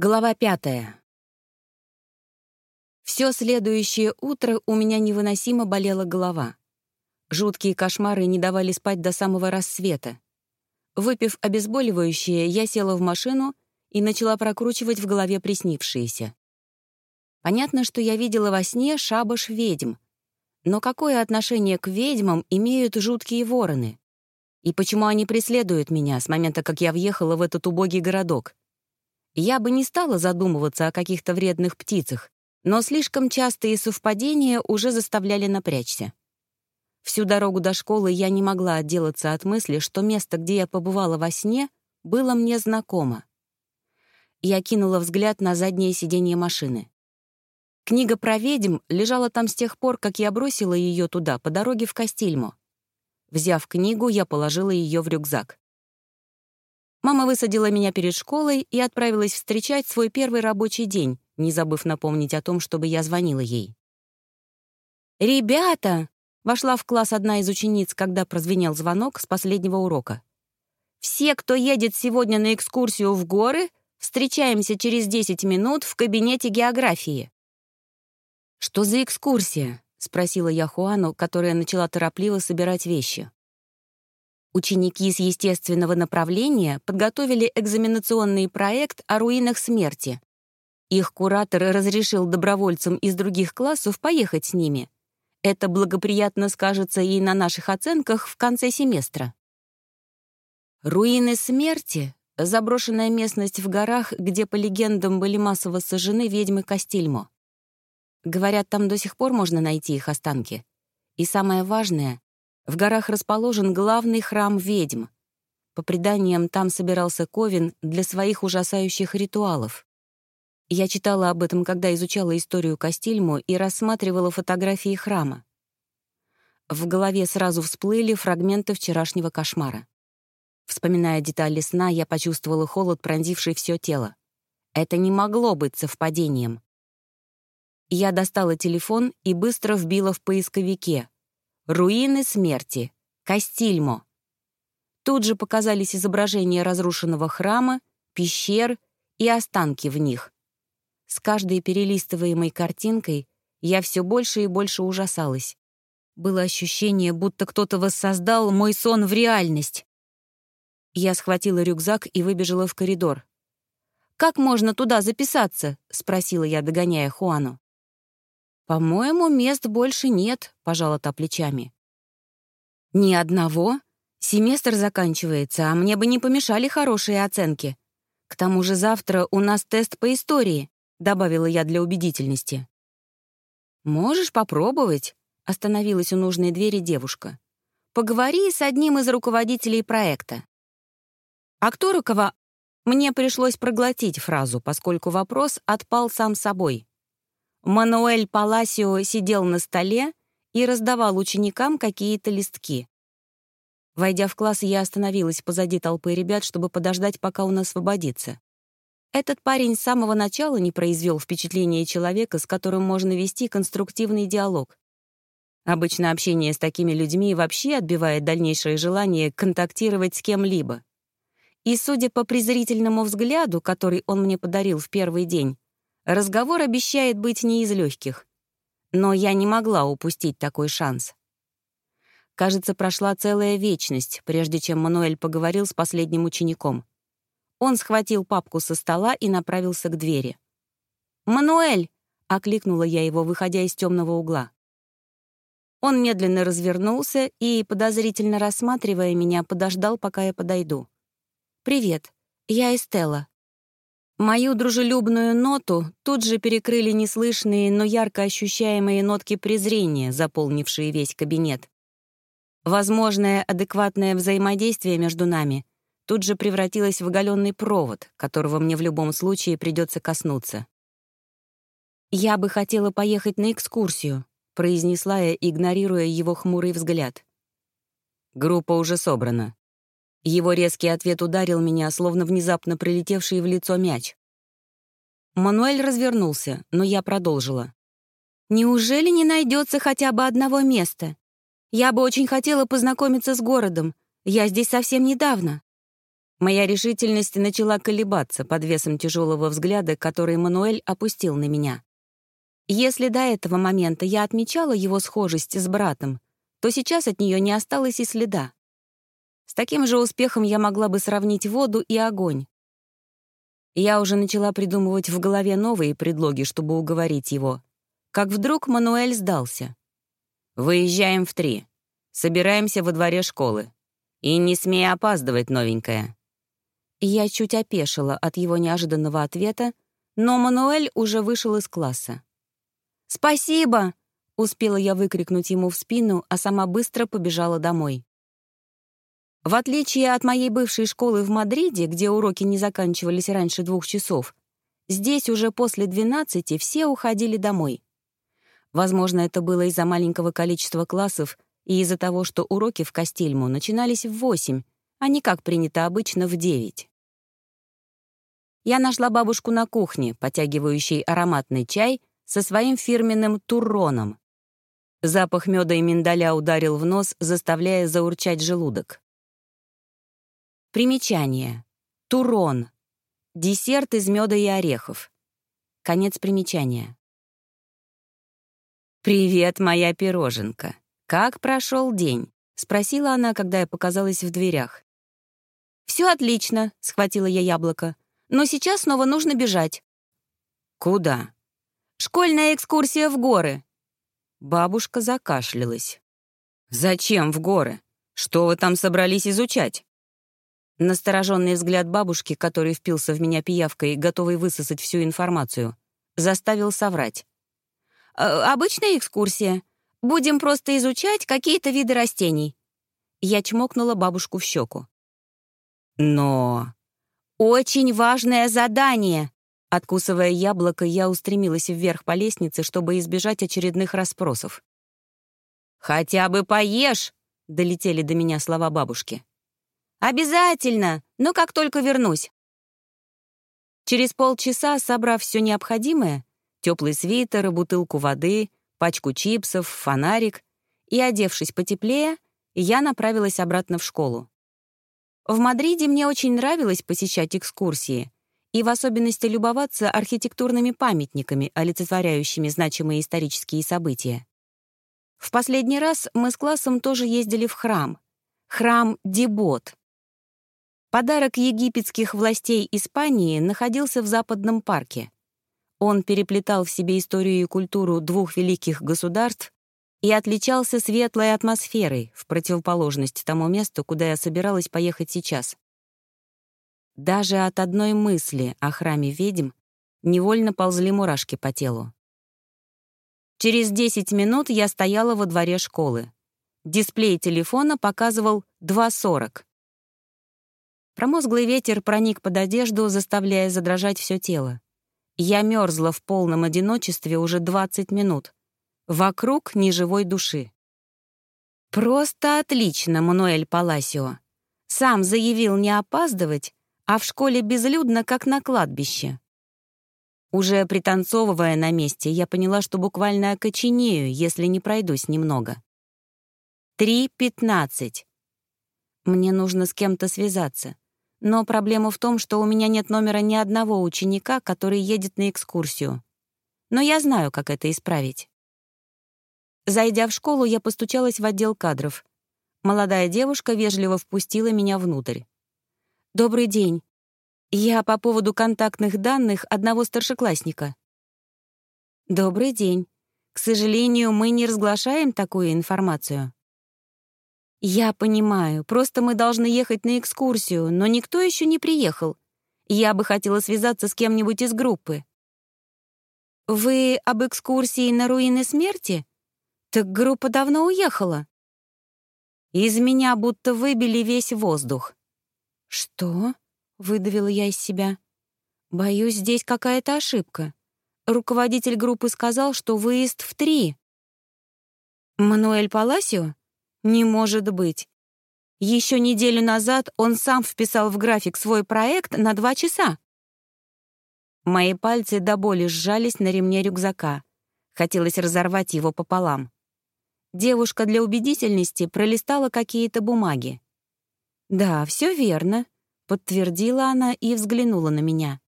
Глава пятая. Все следующее утро у меня невыносимо болела голова. Жуткие кошмары не давали спать до самого рассвета. Выпив обезболивающее, я села в машину и начала прокручивать в голове приснившееся. Понятно, что я видела во сне шабаш ведьм. Но какое отношение к ведьмам имеют жуткие вороны? И почему они преследуют меня с момента, как я въехала в этот убогий городок? Я бы не стала задумываться о каких-то вредных птицах, но слишком частые совпадения уже заставляли напрячься. Всю дорогу до школы я не могла отделаться от мысли, что место, где я побывала во сне, было мне знакомо. Я кинула взгляд на заднее сиденье машины. Книга про ведьм лежала там с тех пор, как я бросила ее туда, по дороге в Кастильмо. Взяв книгу, я положила ее в рюкзак. Мама высадила меня перед школой и отправилась встречать свой первый рабочий день, не забыв напомнить о том, чтобы я звонила ей. «Ребята!» — вошла в класс одна из учениц, когда прозвенел звонок с последнего урока. «Все, кто едет сегодня на экскурсию в горы, встречаемся через 10 минут в кабинете географии». «Что за экскурсия?» — спросила я Хуану, которая начала торопливо собирать вещи. Ученики с естественного направления подготовили экзаменационный проект о руинах смерти. Их куратор разрешил добровольцам из других классов поехать с ними. Это благоприятно скажется и на наших оценках в конце семестра. Руины смерти — заброшенная местность в горах, где, по легендам, были массово сожжены ведьмы Кастильмо. Говорят, там до сих пор можно найти их останки. И самое важное, в горах расположен главный храм ведьм. По преданиям, там собирался Ковин для своих ужасающих ритуалов. Я читала об этом, когда изучала историю Кастильму и рассматривала фотографии храма. В голове сразу всплыли фрагменты вчерашнего кошмара. Вспоминая детали сна, я почувствовала холод, пронзивший все тело. Это не могло быть совпадением. Я достала телефон и быстро вбила в поисковике Руины смерти. Кастильмо. Тут же показались изображения разрушенного храма, пещер и останки в них. С каждой перелистываемой картинкой я все больше и больше ужасалась. Было ощущение, будто кто-то воссоздал мой сон в реальность. Я схватила рюкзак и выбежала в коридор. «Как можно туда записаться?» — спросила я, догоняя Хуану. «По-моему, мест больше нет», — пожала та плечами. «Ни одного? Семестр заканчивается, а мне бы не помешали хорошие оценки. К тому же завтра у нас тест по истории», — добавила я для убедительности. «Можешь попробовать», — остановилась у нужной двери девушка. «Поговори с одним из руководителей проекта». «А кто рукова...» Мне пришлось проглотить фразу, поскольку вопрос отпал сам собой. Мануэль Паласио сидел на столе и раздавал ученикам какие-то листки. Войдя в класс, я остановилась позади толпы ребят, чтобы подождать, пока он освободится. Этот парень с самого начала не произвел впечатления человека, с которым можно вести конструктивный диалог. Обычно общение с такими людьми вообще отбивает дальнейшее желание контактировать с кем-либо. И, судя по презрительному взгляду, который он мне подарил в первый день, Разговор обещает быть не из легких. Но я не могла упустить такой шанс. Кажется, прошла целая вечность, прежде чем Мануэль поговорил с последним учеником. Он схватил папку со стола и направился к двери. «Мануэль!» — окликнула я его, выходя из темного угла. Он медленно развернулся и, подозрительно рассматривая меня, подождал, пока я подойду. «Привет, я Эстелла. Мою дружелюбную ноту тут же перекрыли неслышные, но ярко ощущаемые нотки презрения, заполнившие весь кабинет. Возможное адекватное взаимодействие между нами тут же превратилось в оголенный провод, которого мне в любом случае придется коснуться. «Я бы хотела поехать на экскурсию», — произнесла я, игнорируя его хмурый взгляд. «Группа уже собрана», его резкий ответ ударил меня, словно внезапно прилетевший в лицо мяч. Мануэль развернулся, но я продолжила. «Неужели не найдется хотя бы одного места? Я бы очень хотела познакомиться с городом. Я здесь совсем недавно». Моя решительность начала колебаться под весом тяжелого взгляда, который Мануэль опустил на меня. Если до этого момента я отмечала его схожесть с братом, то сейчас от нее не осталось и следа. Таким же успехом я могла бы сравнить воду и огонь. Я уже начала придумывать в голове новые предлоги, чтобы уговорить его. Как вдруг Мануэль сдался. «Выезжаем в три. Собираемся во дворе школы. И не смей опаздывать, новенькая». Я чуть опешила от его неожиданного ответа, но Мануэль уже вышел из класса. «Спасибо!» — успела я выкрикнуть ему в спину, а сама быстро побежала домой. В отличие от моей бывшей школы в Мадриде, где уроки не заканчивались раньше двух часов, здесь уже после двенадцати все уходили домой. Возможно, это было из-за маленького количества классов и из-за того, что уроки в Кастильму начинались в восемь, а не как принято обычно в девять. Я нашла бабушку на кухне, потягивающей ароматный чай со своим фирменным турроном. Запах меда и миндаля ударил в нос, заставляя заурчать желудок. Примечание. Турон. Десерт из меда и орехов. Конец примечания. «Привет, моя пироженка. Как прошел день?» — спросила она, когда я показалась в дверях. «Все отлично», — схватила я яблоко. «Но сейчас снова нужно бежать». «Куда?» «Школьная экскурсия в горы». Бабушка закашлялась. «Зачем в горы? Что вы там собрались изучать?» Настороженный взгляд бабушки, который впился в меня пиявкой, готовый высосать всю информацию, заставил соврать. «Э, «Обычная экскурсия. Будем просто изучать какие-то виды растений». Я чмокнула бабушку в щеку. «Но...» «Очень важное задание!» Откусывая яблоко, я устремилась вверх по лестнице, чтобы избежать очередных расспросов. «Хотя бы поешь!» — долетели до меня слова бабушки. «Обязательно, но как только вернусь». Через полчаса, собрав все необходимое, теплый свитер, бутылку воды, пачку чипсов, фонарик, и, одевшись потеплее, я направилась обратно в школу. В Мадриде мне очень нравилось посещать экскурсии и в особенности любоваться архитектурными памятниками, олицетворяющими значимые исторические события. В последний раз мы с классом тоже ездили в храм. Храм Дебот. Подарок египетских властей Испании находился в Западном парке. Он переплетал в себе историю и культуру двух великих государств и отличался светлой атмосферой в противоположность тому месту, куда я собиралась поехать сейчас. Даже от одной мысли о храме ведьм невольно ползли мурашки по телу. Через 10 минут я стояла во дворе школы. Дисплей телефона показывал 2.40. Промозглый ветер проник под одежду, заставляя задрожать все тело. Я мерзла в полном одиночестве уже 20 минут. Вокруг ни живой души. Просто отлично, Мануэль Паласио. Сам заявил не опаздывать, а в школе безлюдно, как на кладбище. Уже пританцовывая на месте, я поняла, что буквально окоченею, если не пройдусь немного. Три пятнадцать. Мне нужно с кем-то связаться. Но проблема в том, что у меня нет номера ни одного ученика, который едет на экскурсию. Но я знаю, как это исправить. Зайдя в школу, я постучалась в отдел кадров. Молодая девушка вежливо впустила меня внутрь. «Добрый день. Я по поводу контактных данных одного старшеклассника». «Добрый день. К сожалению, мы не разглашаем такую информацию». «Я понимаю, просто мы должны ехать на экскурсию, но никто еще не приехал. Я бы хотела связаться с кем-нибудь из группы». «Вы об экскурсии на руины смерти? Так группа давно уехала». Из меня будто выбили весь воздух. «Что?» — выдавила я из себя. «Боюсь, здесь какая-то ошибка. Руководитель группы сказал, что выезд в три». «Мануэль Паласио?» Не может быть. Еще неделю назад он сам вписал в график свой проект на два часа. Мои пальцы до боли сжались на ремне рюкзака. Хотелось разорвать его пополам. Девушка для убедительности пролистала какие-то бумаги. «Да, все верно. подтвердила она и взглянула на меня.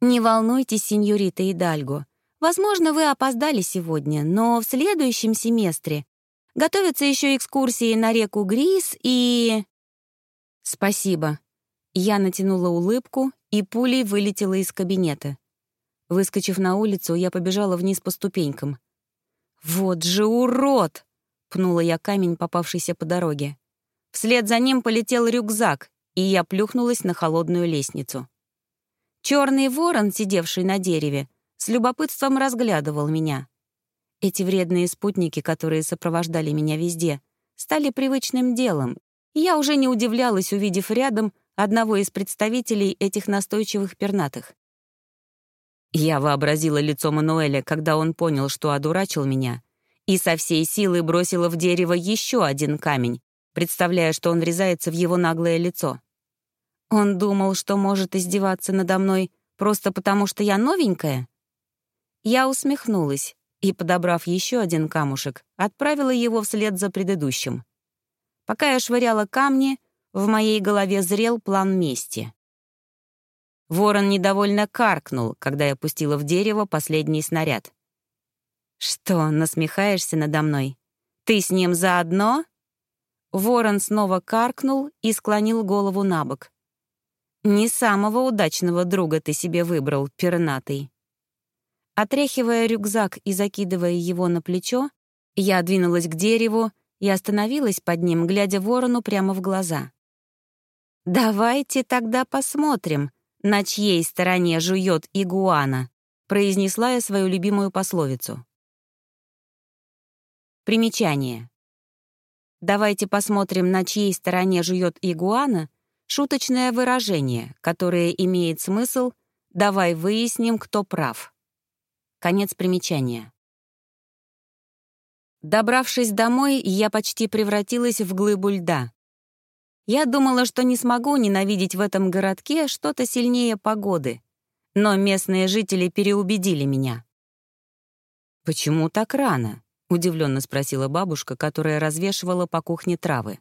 «Не волнуйтесь, сеньорита Идальго. Возможно, вы опоздали сегодня, но в следующем семестре готовятся еще экскурсии на реку Грис и...» «Спасибо». Я натянула улыбку и пулей вылетела из кабинета. Выскочив на улицу, я побежала вниз по ступенькам. «Вот же урод!» — пнула я камень, попавшийся по дороге. Вслед за ним полетел рюкзак, и я плюхнулась на холодную лестницу. Черный ворон, сидевший на дереве, с любопытством разглядывал меня. Эти вредные спутники, которые сопровождали меня везде, стали привычным делом, и я уже не удивлялась, увидев рядом одного из представителей этих настойчивых пернатых. Я вообразила лицо Мануэля, когда он понял, что одурачил меня, и со всей силы бросила в дерево еще один камень, представляя, что он врезается в его наглое лицо. Он думал, что может издеваться надо мной просто потому, что я новенькая? Я усмехнулась и, подобрав еще один камушек, отправила его вслед за предыдущим. Пока я швыряла камни, в моей голове зрел план мести. Ворон недовольно каркнул, когда я пустила в дерево последний снаряд. «Что, насмехаешься надо мной? Ты с ним заодно?» Ворон снова каркнул и склонил голову на бок. Не самого удачного друга ты себе выбрал, пернатый. Отряхивая рюкзак и закидывая его на плечо, я двинулась к дереву и остановилась под ним, глядя ворону прямо в глаза. «Давайте тогда посмотрим, на чьей стороне жует игуана», произнесла я свою любимую пословицу. Примечание. «Давайте посмотрим, на чьей стороне жует игуана» Шуточное выражение, которое имеет смысл «давай выясним, кто прав». Конец примечания. Добравшись домой, я почти превратилась в глыбу льда. Я думала, что не смогу ненавидеть в этом городке что-то сильнее погоды, но местные жители переубедили меня. «Почему так рано?» — удивленно спросила бабушка, которая развешивала по кухне травы.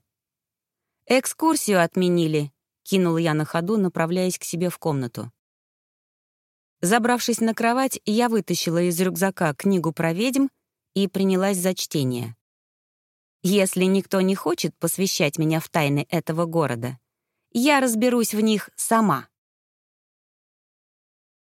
«Экскурсию отменили», — кинул я на ходу, направляясь к себе в комнату. Забравшись на кровать, я вытащила из рюкзака книгу про ведьм и принялась за чтение. Если никто не хочет посвящать меня в тайны этого города, я разберусь в них сама.